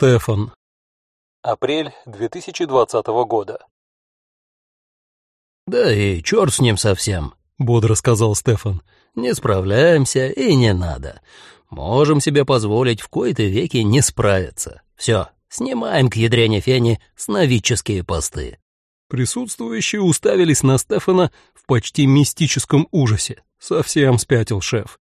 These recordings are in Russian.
Стефан. Апрель 2020 года. «Да и черт с ним совсем», — бодро сказал Стефан. «Не справляемся и не надо. Можем себе позволить в кои-то веки не справиться. Все, снимаем к ядрене фени сновидческие посты». Присутствующие уставились на Стефана в почти мистическом ужасе. Совсем спятил шеф.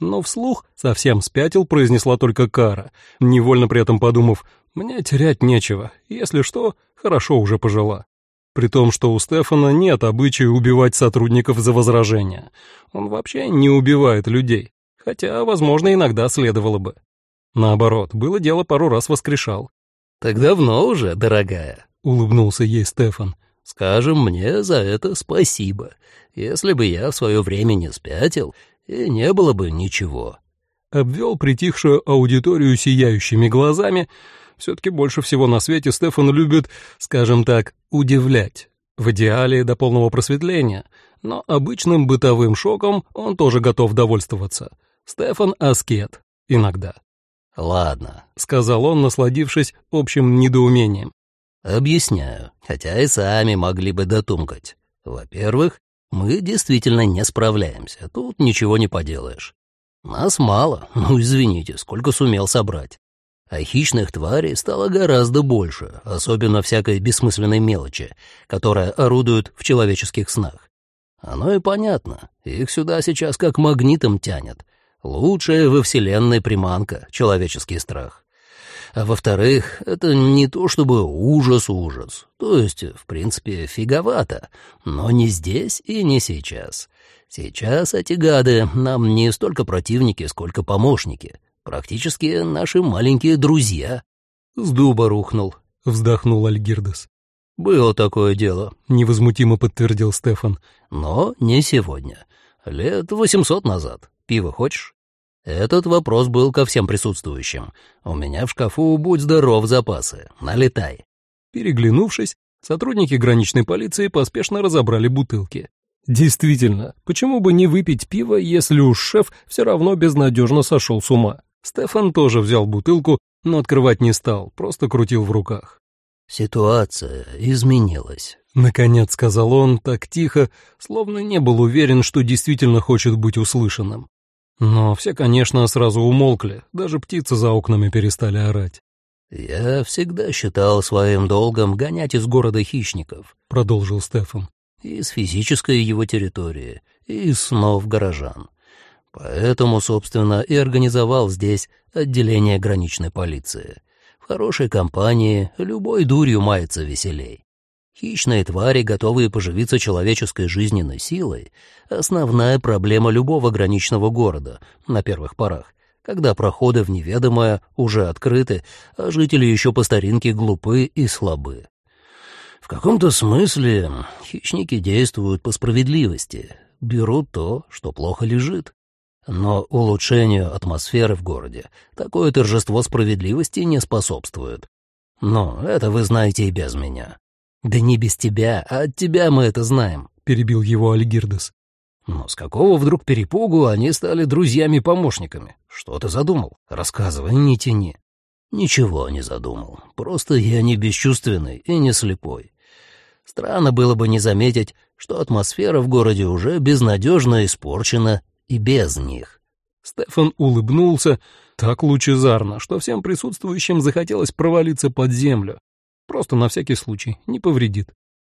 Но вслух совсем спятил произнесла только Кара, невольно при этом подумав, «Мне терять нечего, если что, хорошо уже пожила». При том, что у Стефана нет обычая убивать сотрудников за возражения. Он вообще не убивает людей, хотя, возможно, иногда следовало бы. Наоборот, было дело пару раз воскрешал. «Так давно уже, дорогая», — улыбнулся ей Стефан. «Скажем мне за это спасибо. Если бы я в свое время не спятил, и не было бы ничего. Обвел притихшую аудиторию сияющими глазами. Все-таки больше всего на свете Стефан любит, скажем так, удивлять. В идеале до полного просветления, но обычным бытовым шоком он тоже готов довольствоваться. Стефан аскет. Иногда. «Ладно», — сказал он, насладившись общим недоумением. «Объясняю, хотя и сами могли бы дотумкать. Во-первых, мы действительно не справляемся, тут ничего не поделаешь. Нас мало, ну извините, сколько сумел собрать. А хищных тварей стало гораздо больше, особенно всякой бессмысленной мелочи, которая орудует в человеческих снах. Оно и понятно, их сюда сейчас как магнитом тянет. Лучшая во вселенной приманка — человеческий страх. А во-вторых, это не то чтобы ужас-ужас. То есть, в принципе, фиговато. Но не здесь и не сейчас. Сейчас эти гады нам не столько противники, сколько помощники. Практически наши маленькие друзья. С дуба рухнул, вздохнул Альгирдес. «Было такое дело», — невозмутимо подтвердил Стефан. «Но не сегодня. Лет восемьсот назад. Пиво хочешь?» Этот вопрос был ко всем присутствующим. У меня в шкафу, будь здоров, запасы. Налетай. Переглянувшись, сотрудники граничной полиции поспешно разобрали бутылки. Действительно, почему бы не выпить пиво, если уж шеф все равно безнадежно сошел с ума? Стефан тоже взял бутылку, но открывать не стал, просто крутил в руках. «Ситуация изменилась», — наконец сказал он так тихо, словно не был уверен, что действительно хочет быть услышанным. Но все, конечно, сразу умолкли, даже птицы за окнами перестали орать. «Я всегда считал своим долгом гонять из города хищников», — продолжил Стефан, «из физической его территории, и из снов горожан. Поэтому, собственно, и организовал здесь отделение граничной полиции. В хорошей компании любой дурью мается веселей. Хищные твари, готовые поживиться человеческой жизненной силой, основная проблема любого граничного города на первых порах, когда проходы в неведомое уже открыты, а жители еще по старинке глупы и слабы. В каком-то смысле хищники действуют по справедливости, берут то, что плохо лежит. Но улучшению атмосферы в городе такое торжество справедливости не способствует. Но это вы знаете и без меня. «Да не без тебя, а от тебя мы это знаем», — перебил его Альгирдес. «Но с какого вдруг перепугу они стали друзьями-помощниками? Что ты задумал? Рассказывай, не тяни». «Ничего не задумал. Просто я не бесчувственный и не слепой. Странно было бы не заметить, что атмосфера в городе уже безнадежно испорчена и без них». Стефан улыбнулся так лучезарно, что всем присутствующим захотелось провалиться под землю, Просто на всякий случай, не повредит.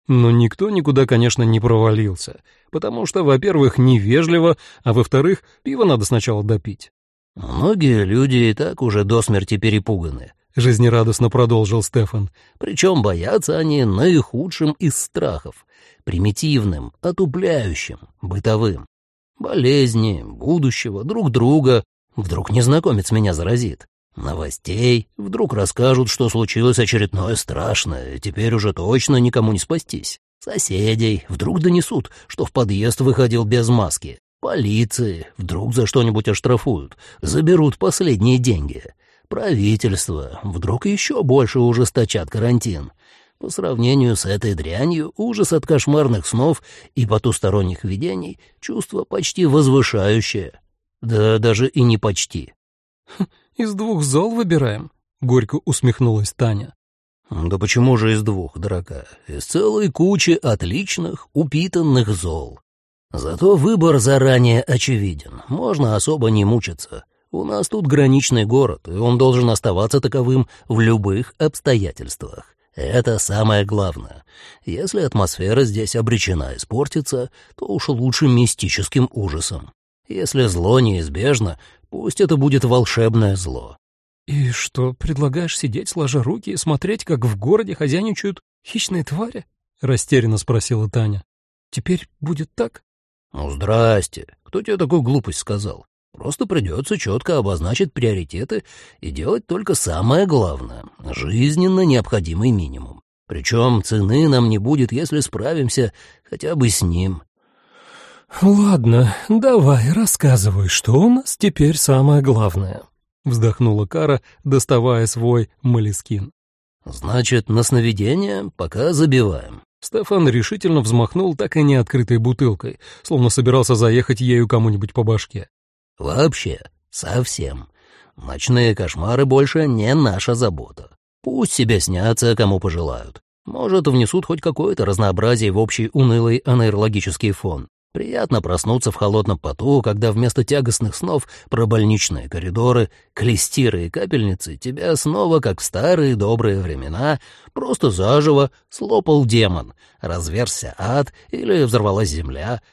Но никто никуда, конечно, не провалился, потому что, во-первых, невежливо, а во-вторых, пиво надо сначала допить. «Многие люди и так уже до смерти перепуганы», — жизнерадостно продолжил Стефан. «Причем боятся они наихудшим из страхов, примитивным, отупляющим, бытовым. Болезни, будущего, друг друга. Вдруг незнакомец меня заразит. Новостей. Вдруг расскажут, что случилось очередное страшное, теперь уже точно никому не спастись. Соседей. Вдруг донесут, что в подъезд выходил без маски. Полиции. Вдруг за что-нибудь оштрафуют. Заберут последние деньги. Правительство. Вдруг еще больше ужесточат карантин. По сравнению с этой дрянью, ужас от кошмарных снов и потусторонних видений — чувство почти возвышающее. Да даже и не почти. «Из двух зол выбираем», —— горько усмехнулась Таня. «Да почему же из двух, дорога? Из целой кучи отличных, упитанных зол. Зато выбор заранее очевиден, можно особо не мучиться. У нас тут граничный город, и он должен оставаться таковым в любых обстоятельствах. Это самое главное. Если атмосфера здесь обречена испортиться, то уж лучше мистическим ужасом. Если зло неизбежно, пусть это будет волшебное зло. «И что, предлагаешь сидеть сложа руки и смотреть, как в городе хозяйничают хищные твари?» — растерянно спросила Таня. «Теперь будет так?» «Ну, здрасте. Кто тебе такую глупость сказал? Просто придется четко обозначить приоритеты и делать только самое главное — жизненно необходимый минимум. Причем цены нам не будет, если справимся хотя бы с ним». «Ладно, давай, рассказывай, что у нас теперь самое главное», — вздохнула Кара, доставая свой молескин. «Значит, на сновидение пока забиваем». Стефан решительно взмахнул так и не открытой бутылкой, словно собирался заехать ею кому-нибудь по башке. Вообще, совсем. Ночные кошмары больше не наша забота. Пусть себе снятся, кому пожелают. Может, внесут хоть какое-то разнообразие в общий унылый анейрологический фон. Приятно проснуться в холодном поту, когда вместо тягостных снов про больничные коридоры, клестиры и капельницы тебя снова, как в старые добрые времена, просто заживо слопал демон, разверся ад или взорвалась земля —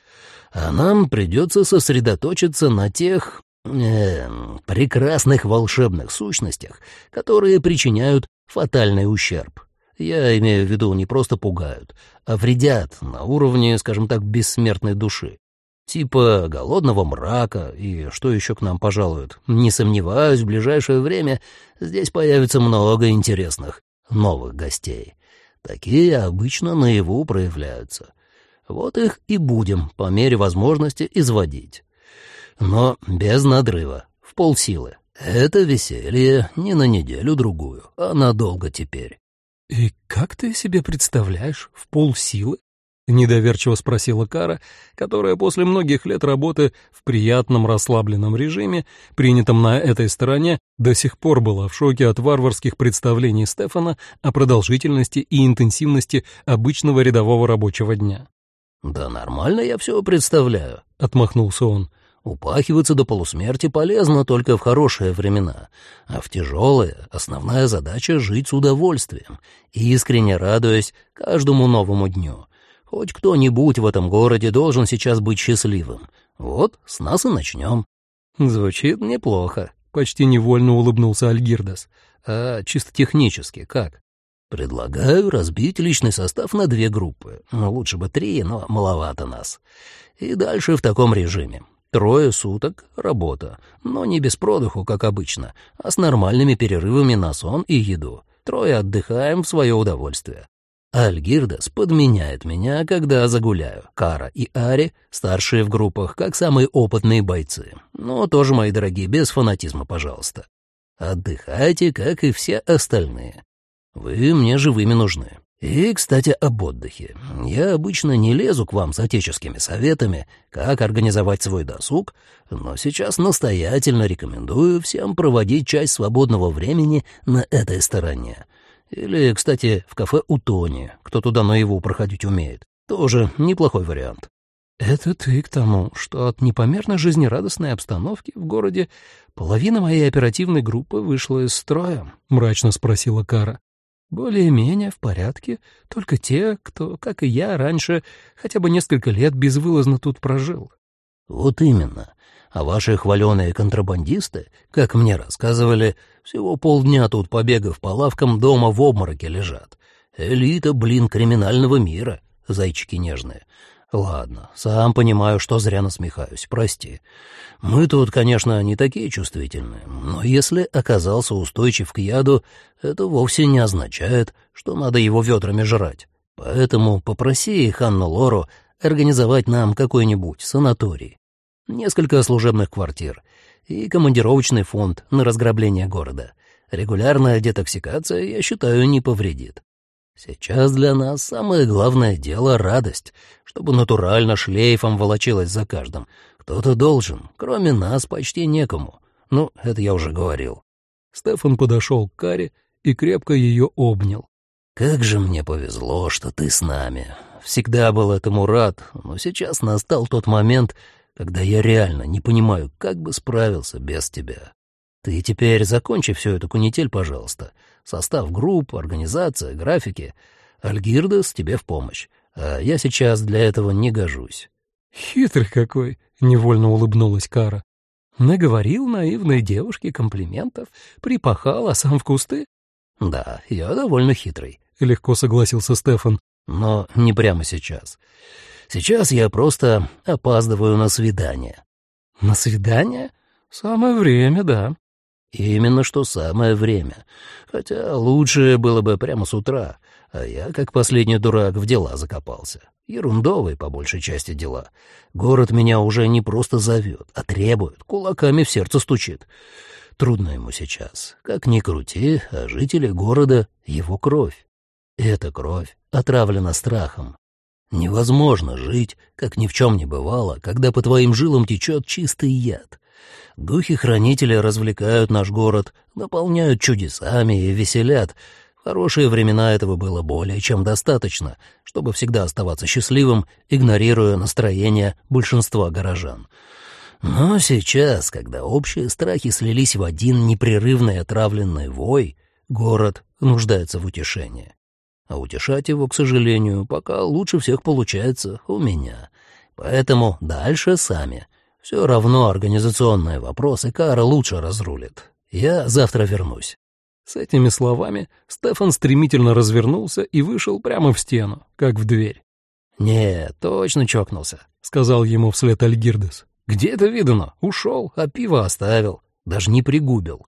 а нам придется сосредоточиться на тех э, прекрасных волшебных сущностях, которые причиняют фатальный ущерб. Я имею в виду не просто пугают, а вредят на уровне, скажем так, бессмертной души. Типа голодного мрака и что еще к нам пожалуют. Не сомневаюсь, в ближайшее время здесь появится много интересных новых гостей. Такие обычно наяву проявляются. Вот их и будем по мере возможности изводить. Но без надрыва, в полсилы. Это веселье не на неделю-другую, а надолго теперь. «И как ты себе представляешь, в полсилы?» — недоверчиво спросила Кара, которая после многих лет работы в приятном расслабленном режиме, принятом на этой стороне, до сих пор была в шоке от варварских представлений Стефана о продолжительности и интенсивности обычного рядового рабочего дня. «Да нормально я все представляю», — отмахнулся он. «Упахиваться до полусмерти полезно только в хорошие времена, а в тяжелые основная задача — жить с удовольствием, искренне радуясь каждому новому дню. Хоть кто-нибудь в этом городе должен сейчас быть счастливым. Вот, с нас и начнем». «Звучит неплохо», — почти невольно улыбнулся Альгирдас. «А чисто технически как?» Предлагаю разбить личный состав на две группы. Ну, лучше бы три, но маловато нас. И дальше в таком режиме. Трое суток — работа, но не без продыху, как обычно, а с нормальными перерывами на сон и еду. Трое отдыхаем в свое удовольствие. Альгирдас подменяет меня, когда загуляю. Кара и Ари, старшие в группах, как самые опытные бойцы. Но тоже, мои дорогие, без фанатизма, пожалуйста. Отдыхайте, как и все остальные. Вы мне живыми нужны. И, кстати, об отдыхе. Я обычно не лезу к вам с отеческими советами, как организовать свой досуг, но сейчас настоятельно рекомендую всем проводить часть свободного времени на этой стороне. Или, кстати, в кафе у Тони, кто туда наяву проходить умеет. Тоже неплохой вариант. «Это ты к тому, что от непомерно жизнерадостной обстановки в городе половина моей оперативной группы вышла из строя?» — мрачно спросила Кара. Более-менее в порядке, только те, кто, как и я, раньше хотя бы несколько лет безвылазно тут прожил. Вот именно. А ваши хваленые контрабандисты, как мне рассказывали, всего полдня тут, побегав по лавкам, дома в обмороке лежат. Элита, блин, криминального мира, зайчики нежные. Ладно, сам понимаю, что зря насмехаюсь, прости. Мы тут, конечно, не такие чувствительные, но если оказался устойчив к яду, это вовсе не означает, что надо его ведрами жрать. Поэтому попроси Ханну Лору организовать нам какой-нибудь санаторий. Несколько служебных квартир и командировочный фонд на разграбление города. Регулярная детоксикация, я считаю, не повредит. Сейчас для нас самое главное дело — радость, чтобы натурально шлейфом волочилась за каждым. Кто-то должен, кроме нас почти некому. Ну, это я уже говорил. Стефан подошел к Каре и крепко ее обнял. «Как же мне повезло, что ты с нами. Всегда был этому рад, но сейчас настал тот момент, когда я реально не понимаю, как бы справился без тебя. Ты теперь закончи всю эту канитель, пожалуйста. Состав групп, организация, графики. Альгирдас тебе в помощь. А я сейчас для этого не гожусь». «Хитрый какой!» — невольно улыбнулась Кара. Наговорил наивной девушке комплиментов, припахал, а сам в кусты. «Да, я довольно хитрый», — легко согласился Стефан. «Но не прямо сейчас. Сейчас я просто опаздываю на свидание». «На свидание? Самое время, да». «Именно что самое время. Хотя лучше было бы прямо с утра, а я, как последний дурак, в дела закопался. Ерундовые, по большей части, дела. Город меня уже не просто зовет, а требует, кулаками в сердце стучит. Трудно ему сейчас. Как ни крути, а жители города — его кровь. Эта кровь отравлена страхом. Невозможно жить, как ни в чем не бывало, когда по твоим жилам течет чистый яд. Духи-хранители развлекают наш город, наполняют чудесами и веселят, хорошие времена этого было более чем достаточно, чтобы всегда оставаться счастливым, игнорируя настроение большинства горожан. Но сейчас, когда общие страхи слились в один непрерывный отравленный вой, город нуждается в утешении. А утешать его, к сожалению, пока лучше всех получается у меня. Поэтому дальше сами. Все равно организационные вопросы Кара лучше разрулит. Я завтра вернусь. С этими словами Стефан стремительно развернулся и вышел прямо в стену, как в дверь. «Не, точно чокнулся», — сказал ему вслед Альгирдес. «Где это видано? Ушел, а пиво оставил. Даже не пригубил».